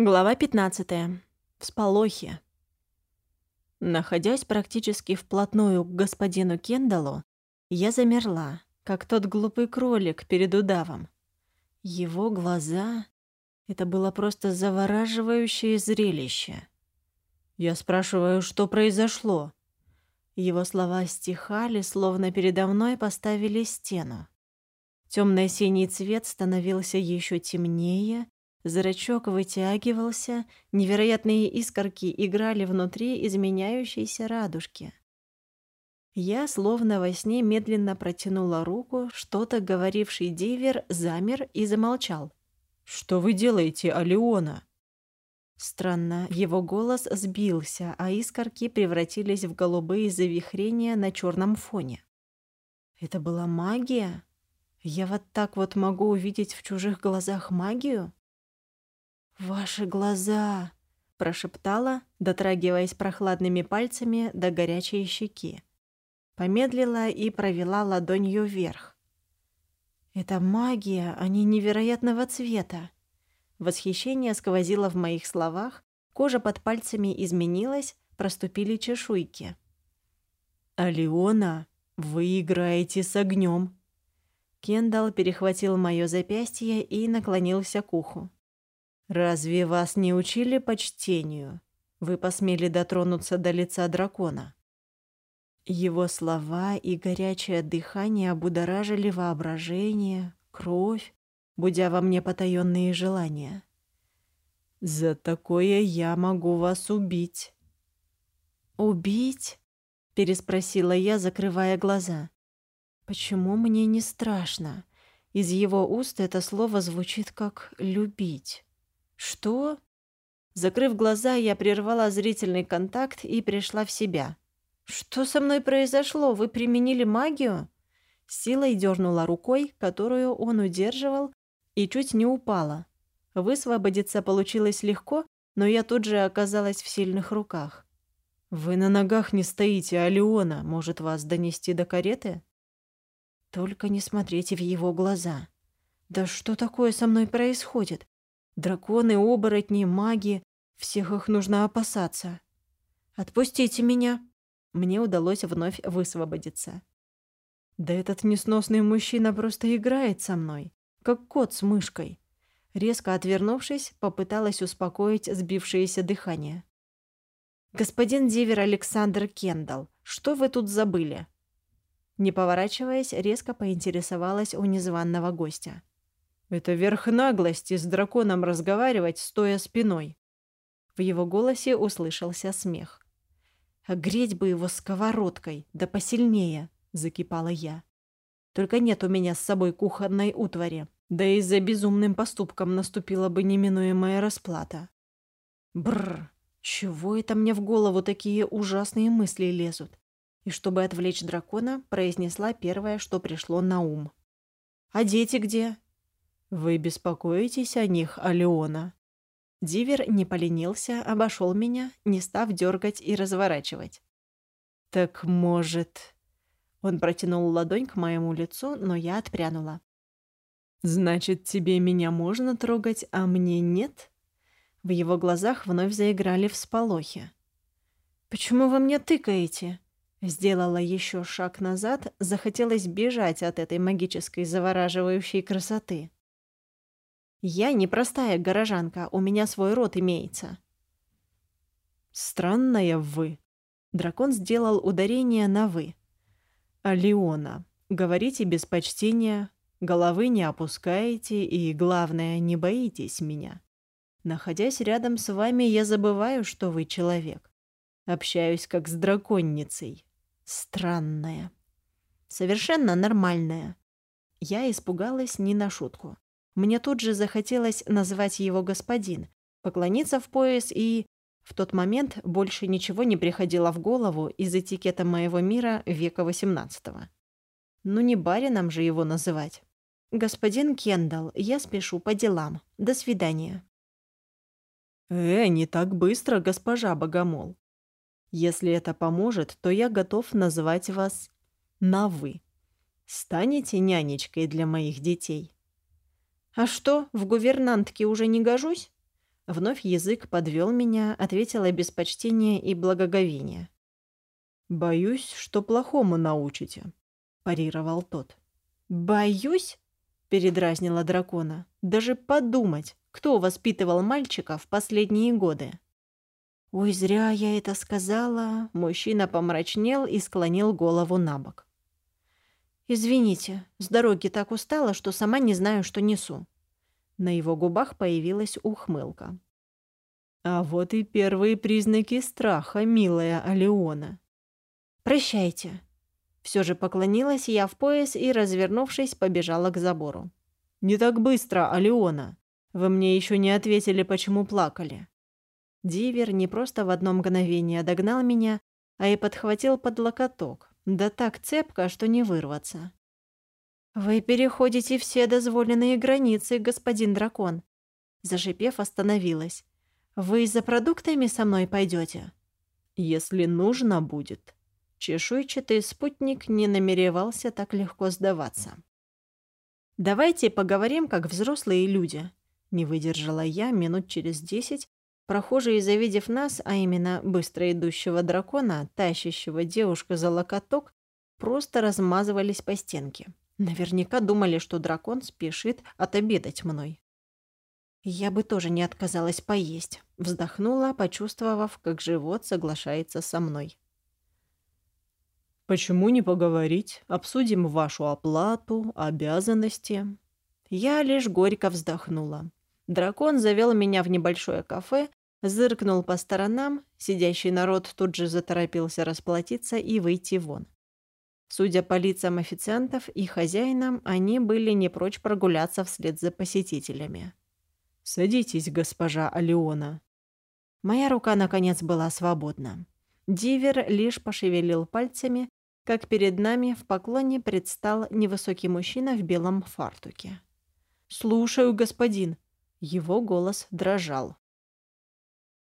Глава 15. Всполохи. Находясь практически вплотную к господину Кендаллу, я замерла, как тот глупый кролик перед удавом. Его глаза — это было просто завораживающее зрелище. Я спрашиваю, что произошло? Его слова стихали, словно передо мной поставили стену. Темно-синий цвет становился еще темнее, Зрачок вытягивался, невероятные искорки играли внутри изменяющейся радужки. Я, словно во сне, медленно протянула руку, что-то говоривший Дивер замер и замолчал. «Что вы делаете, Алиона?» Странно, его голос сбился, а искорки превратились в голубые завихрения на черном фоне. Это была магия? Я вот так вот могу увидеть в чужих глазах магию? «Ваши глаза!» — прошептала, дотрагиваясь прохладными пальцами до горячей щеки. Помедлила и провела ладонью вверх. «Это магия, они невероятного цвета!» Восхищение сквозило в моих словах, кожа под пальцами изменилась, проступили чешуйки. «Алиона, вы играете с огнем!» Кендалл перехватил мое запястье и наклонился к уху. «Разве вас не учили почтению? Вы посмели дотронуться до лица дракона?» Его слова и горячее дыхание будоражили воображение, кровь, будя во мне потаённые желания. «За такое я могу вас убить». «Убить?» — переспросила я, закрывая глаза. «Почему мне не страшно?» Из его уст это слово звучит как «любить». «Что?» Закрыв глаза, я прервала зрительный контакт и пришла в себя. «Что со мной произошло? Вы применили магию?» Силой дернула рукой, которую он удерживал, и чуть не упала. Высвободиться получилось легко, но я тут же оказалась в сильных руках. «Вы на ногах не стоите, Алиона. Может, вас донести до кареты?» «Только не смотрите в его глаза. Да что такое со мной происходит? Драконы, оборотни, маги. Всех их нужно опасаться. Отпустите меня. Мне удалось вновь высвободиться. Да этот несносный мужчина просто играет со мной, как кот с мышкой. Резко отвернувшись, попыталась успокоить сбившееся дыхание. «Господин Дивер Александр Кендалл, что вы тут забыли?» Не поворачиваясь, резко поинтересовалась у незваного гостя. Это верх наглости с драконом разговаривать, стоя спиной. В его голосе услышался смех. «А греть бы его сковородкой, да посильнее!» — закипала я. «Только нет у меня с собой кухонной утвари, да и за безумным поступком наступила бы неминуемая расплата». Бррр, чего это мне в голову такие ужасные мысли лезут? И чтобы отвлечь дракона, произнесла первое, что пришло на ум. «А дети где? «Вы беспокоитесь о них, Алеона?» Дивер не поленился, обошел меня, не став дергать и разворачивать. «Так, может...» Он протянул ладонь к моему лицу, но я отпрянула. «Значит, тебе меня можно трогать, а мне нет?» В его глазах вновь заиграли всполохи. «Почему вы мне тыкаете?» Сделала еще шаг назад, захотелось бежать от этой магической завораживающей красоты. Я не простая горожанка, у меня свой род имеется. Странная вы. Дракон сделал ударение на «вы». Алиона, говорите без почтения, головы не опускаете и, главное, не боитесь меня. Находясь рядом с вами, я забываю, что вы человек. Общаюсь как с драконницей. Странная. Совершенно нормальная. Я испугалась не на шутку. Мне тут же захотелось назвать его господин, поклониться в пояс и... В тот момент больше ничего не приходило в голову из этикета моего мира века XVIII. Ну не барином же его называть. «Господин Кендалл, я спешу по делам. До свидания». «Э, не так быстро, госпожа Богомол. Если это поможет, то я готов назвать вас на «вы». Станете нянечкой для моих детей?» «А что, в гувернантке уже не гожусь?» Вновь язык подвел меня, ответила без почтения и благоговения. «Боюсь, что плохому научите», — парировал тот. «Боюсь?» — передразнила дракона. «Даже подумать, кто воспитывал мальчика в последние годы?» «Ой, зря я это сказала!» Мужчина помрачнел и склонил голову на бок. «Извините, с дороги так устала, что сама не знаю, что несу». На его губах появилась ухмылка. «А вот и первые признаки страха, милая Алеона». «Прощайте». Все же поклонилась я в пояс и, развернувшись, побежала к забору. «Не так быстро, Алеона. Вы мне еще не ответили, почему плакали». Дивер не просто в одно мгновение догнал меня, а и подхватил под локоток, да так цепко, что не вырваться. «Вы переходите все дозволенные границы, господин дракон». Зашипев, остановилась. «Вы за продуктами со мной пойдете?» «Если нужно будет». Чешуйчатый спутник не намеревался так легко сдаваться. «Давайте поговорим, как взрослые люди», — не выдержала я минут через десять. Прохожие, завидев нас, а именно быстро идущего дракона, тащащего девушку за локоток, просто размазывались по стенке. Наверняка думали, что дракон спешит отобедать мной. Я бы тоже не отказалась поесть. Вздохнула, почувствовав, как живот соглашается со мной. «Почему не поговорить? Обсудим вашу оплату, обязанности». Я лишь горько вздохнула. Дракон завел меня в небольшое кафе, зыркнул по сторонам, сидящий народ тут же заторопился расплатиться и выйти вон. Судя по лицам официантов и хозяинам, они были не прочь прогуляться вслед за посетителями. «Садитесь, госпожа Алеона». Моя рука, наконец, была свободна. Дивер лишь пошевелил пальцами, как перед нами в поклоне предстал невысокий мужчина в белом фартуке. «Слушаю, господин». Его голос дрожал.